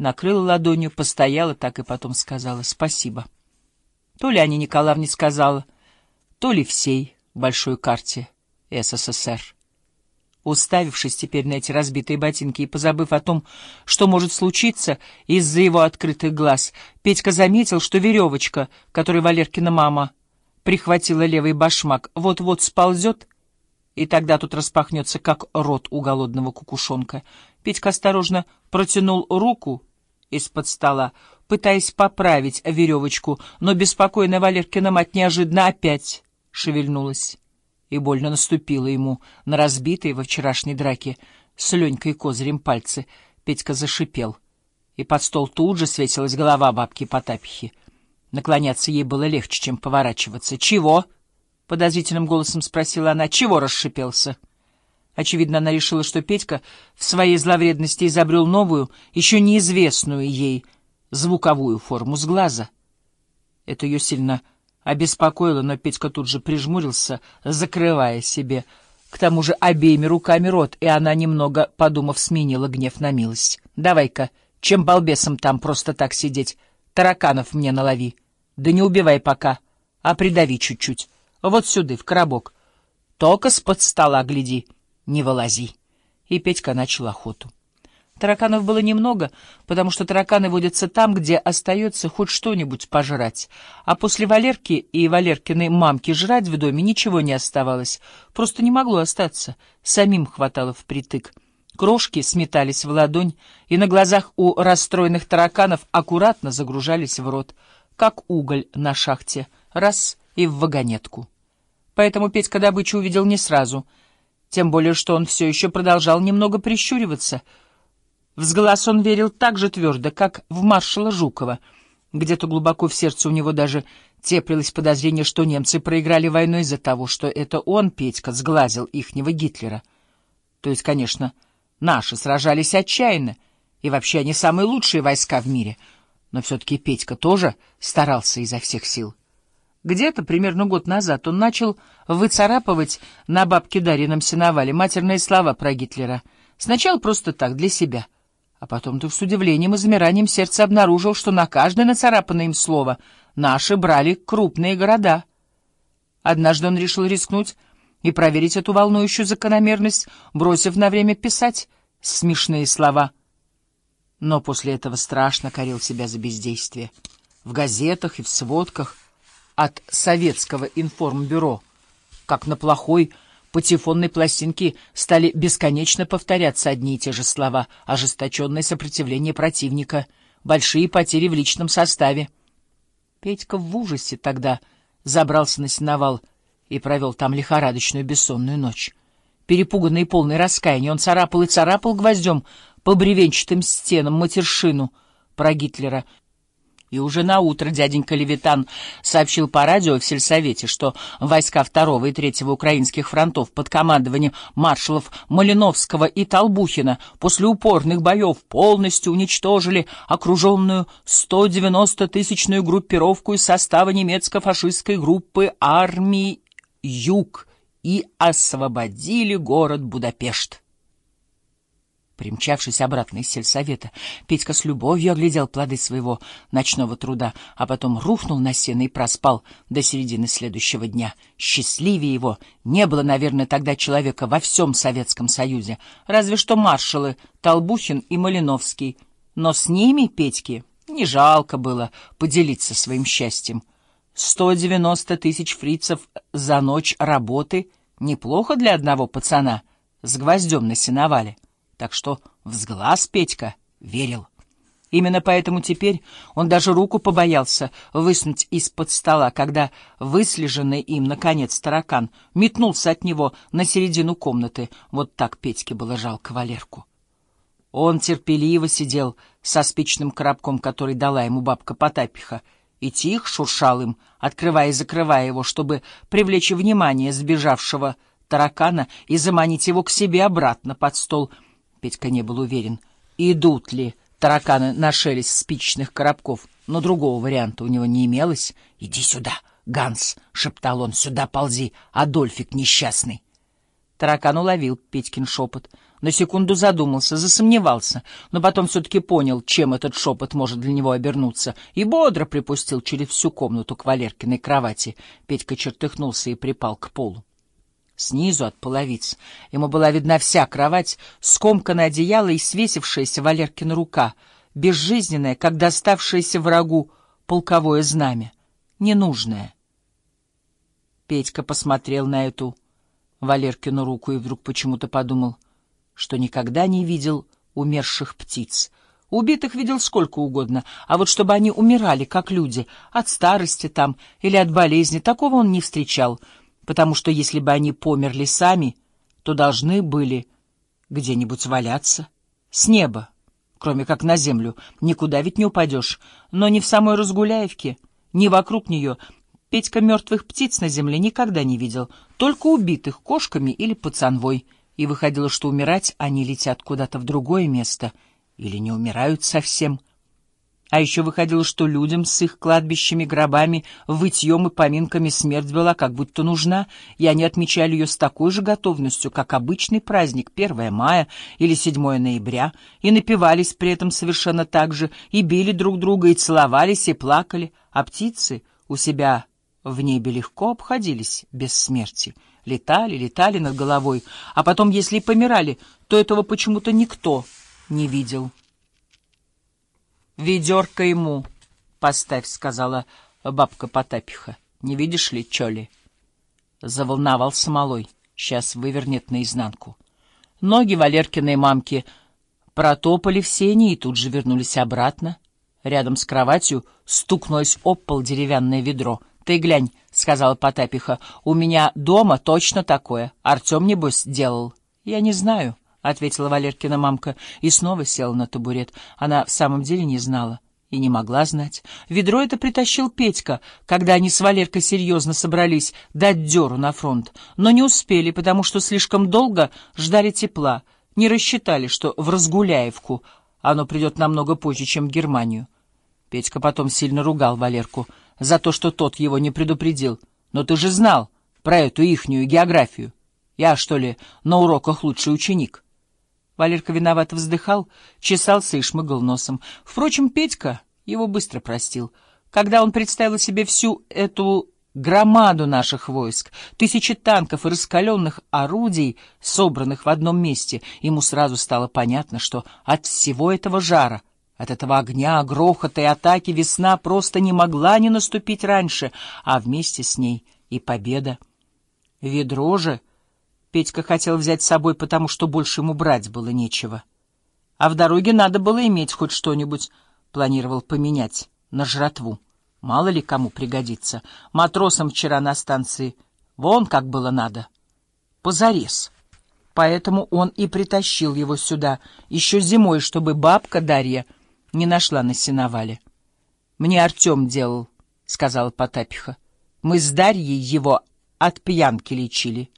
накрыла ладонью, постояла так и потом сказала «спасибо». То ли Аня Николаевне сказала, то ли всей большой карте СССР. Уставившись теперь на эти разбитые ботинки и позабыв о том, что может случиться из-за его открытых глаз, Петька заметил, что веревочка, которой Валеркина мама прихватила левый башмак, вот-вот сползет, и тогда тут распахнется, как рот у голодного кукушонка. Петька осторожно протянул руку из-под стола, пытаясь поправить веревочку, но беспокойная Валеркина мать неожиданно опять шевельнулась и больно наступила ему на разбитые во вчерашней драке с Ленькой козырем пальцы. Петька зашипел, и под стол тут же светилась голова бабки Потапихи. Наклоняться ей было легче, чем поворачиваться. «Чего?» — подозрительным голосом спросила она. «Чего расшипелся?» Очевидно, она решила, что Петька в своей зловредности изобрел новую, еще неизвестную ей, звуковую форму с глаза. Это ее сильно обеспокоило, но Петька тут же прижмурился, закрывая себе, к тому же обеими руками рот, и она, немного подумав, сменила гнев на милость. «Давай-ка, чем балбесом там просто так сидеть? Тараканов мне налови. Да не убивай пока, а придави чуть-чуть. Вот сюда, в коробок. Только с-под стола гляди, не вылази». И Петька начал охоту. Тараканов было немного, потому что тараканы водятся там, где остается хоть что-нибудь пожрать. А после Валерки и Валеркиной мамки жрать в доме ничего не оставалось. Просто не могло остаться. Самим хватало впритык. Крошки сметались в ладонь, и на глазах у расстроенных тараканов аккуратно загружались в рот, как уголь на шахте, раз и в вагонетку. Поэтому Петька добычу увидел не сразу, тем более что он все еще продолжал немного прищуриваться — в он верил так же твердо, как в маршала Жукова. Где-то глубоко в сердце у него даже теплилось подозрение, что немцы проиграли войну из-за того, что это он, Петька, сглазил ихнего Гитлера. То есть, конечно, наши сражались отчаянно, и вообще они самые лучшие войска в мире, но все-таки Петька тоже старался изо всех сил. Где-то примерно год назад он начал выцарапывать на бабке Дарином сеновале матерные слова про Гитлера. Сначала просто так, для себя — а потом ты с удивлением и замиранием сердца обнаружил, что на каждое нацарапанное им слово наши брали крупные города. Однажды он решил рискнуть и проверить эту волнующую закономерность, бросив на время писать смешные слова. Но после этого страшно корил себя за бездействие. В газетах и в сводках от советского информбюро, как на плохой патефонной пластинке стали бесконечно повторяться одни и те же слова «ожесточенное сопротивление противника», «большие потери в личном составе». Петька в ужасе тогда забрался на сеновал и провел там лихорадочную бессонную ночь. Перепуганный и полный раскаяния, он царапал и царапал гвоздем по бревенчатым стенам матершину про Гитлера — и уже на утро дяденька Левитан сообщил по радио в сельсовете, что войска второго и третьего украинских фронтов под командованием маршалов Малиновского и Толбухина после упорных боев полностью уничтожили окруженную 190-тысячную группировку из состава немецко-фашистской группы армии «Юг» и освободили город Будапешт. Примчавшись обратно из сельсовета, Петька с любовью оглядел плоды своего ночного труда, а потом рухнул на сено и проспал до середины следующего дня. Счастливее его не было, наверное, тогда человека во всем Советском Союзе, разве что маршалы Толбухин и Малиновский. Но с ними, Петьке, не жалко было поделиться своим счастьем. Сто девяносто тысяч фрицев за ночь работы — неплохо для одного пацана с гвоздем на сеновале. Так что взглаз Петька верил. Именно поэтому теперь он даже руку побоялся высунуть из-под стола, когда выслеженный им, наконец, таракан метнулся от него на середину комнаты. Вот так Петьке было жалко Валерку. Он терпеливо сидел со спичным коробком, который дала ему бабка Потапиха, и тихо шуршал им, открывая и закрывая его, чтобы привлечь внимание сбежавшего таракана и заманить его к себе обратно под стол — Петька не был уверен, идут ли тараканы на шелест спичечных коробков, но другого варианта у него не имелось. «Иди сюда, Ганс!» — шептал он. «Сюда ползи, Адольфик несчастный!» Таракан уловил Петькин шепот, На секунду задумался, засомневался, но потом все-таки понял, чем этот шепот может для него обернуться, и бодро припустил через всю комнату к Валеркиной кровати. Петька чертыхнулся и припал к полу. Снизу, от половиц, ему была видна вся кровать, скомканное одеяло и свесившаяся Валеркина рука, безжизненная, как доставшееся врагу полковое знамя, ненужное. Петька посмотрел на эту Валеркину руку и вдруг почему-то подумал — что никогда не видел умерших птиц. Убитых видел сколько угодно, а вот чтобы они умирали, как люди, от старости там или от болезни, такого он не встречал, потому что если бы они померли сами, то должны были где-нибудь валяться. С неба, кроме как на землю, никуда ведь не упадешь, но ни в самой Разгуляевке, ни вокруг нее Петька мертвых птиц на земле никогда не видел, только убитых кошками или пацанвой — и выходило, что умирать они летят куда-то в другое место или не умирают совсем. А еще выходило, что людям с их кладбищами, гробами, вытьем и поминками смерть была как будто нужна, и они отмечали ее с такой же готовностью, как обычный праздник 1 мая или 7 ноября, и напивались при этом совершенно так же, и били друг друга, и целовались, и плакали, а птицы у себя в небе легко обходились без смерти — Летали, летали над головой, а потом, если и помирали, то этого почему-то никто не видел. «Ведерко ему поставь», — сказала бабка Потапиха. «Не видишь ли, чоли?» Заволновался малой. Сейчас вывернет наизнанку. Ноги Валеркиной мамки протопали в сени и тут же вернулись обратно. Рядом с кроватью стукнулось об пол деревянное ведро — «Ты глянь», — сказала Потапиха, — «у меня дома точно такое. Артем, небось, делал». «Я не знаю», — ответила Валеркина мамка и снова села на табурет. Она в самом деле не знала и не могла знать. Ведро это притащил Петька, когда они с Валеркой серьезно собрались дать дёру на фронт, но не успели, потому что слишком долго ждали тепла, не рассчитали, что в Разгуляевку оно придет намного позже, чем в Германию. Петька потом сильно ругал Валерку — за то, что тот его не предупредил. Но ты же знал про эту ихнюю географию. Я, что ли, на уроках лучший ученик?» Валерка виновато вздыхал, чесался и шмыгал носом. Впрочем, Петька его быстро простил. Когда он представил себе всю эту громаду наших войск, тысячи танков и раскаленных орудий, собранных в одном месте, ему сразу стало понятно, что от всего этого жара — от этого огня, грохота и атаки весна просто не могла не наступить раньше, а вместе с ней и победа. Ведро же Петька хотел взять с собой, потому что больше ему брать было нечего. А в дороге надо было иметь хоть что-нибудь, планировал поменять на жратву. Мало ли кому пригодится. Матросам вчера на станции вон как было надо. Позарез. Поэтому он и притащил его сюда еще зимой, чтобы бабка Дарья не нашла на сеновале. «Мне Артем делал», — сказала Потапиха. «Мы с Дарьей его от пьянки лечили».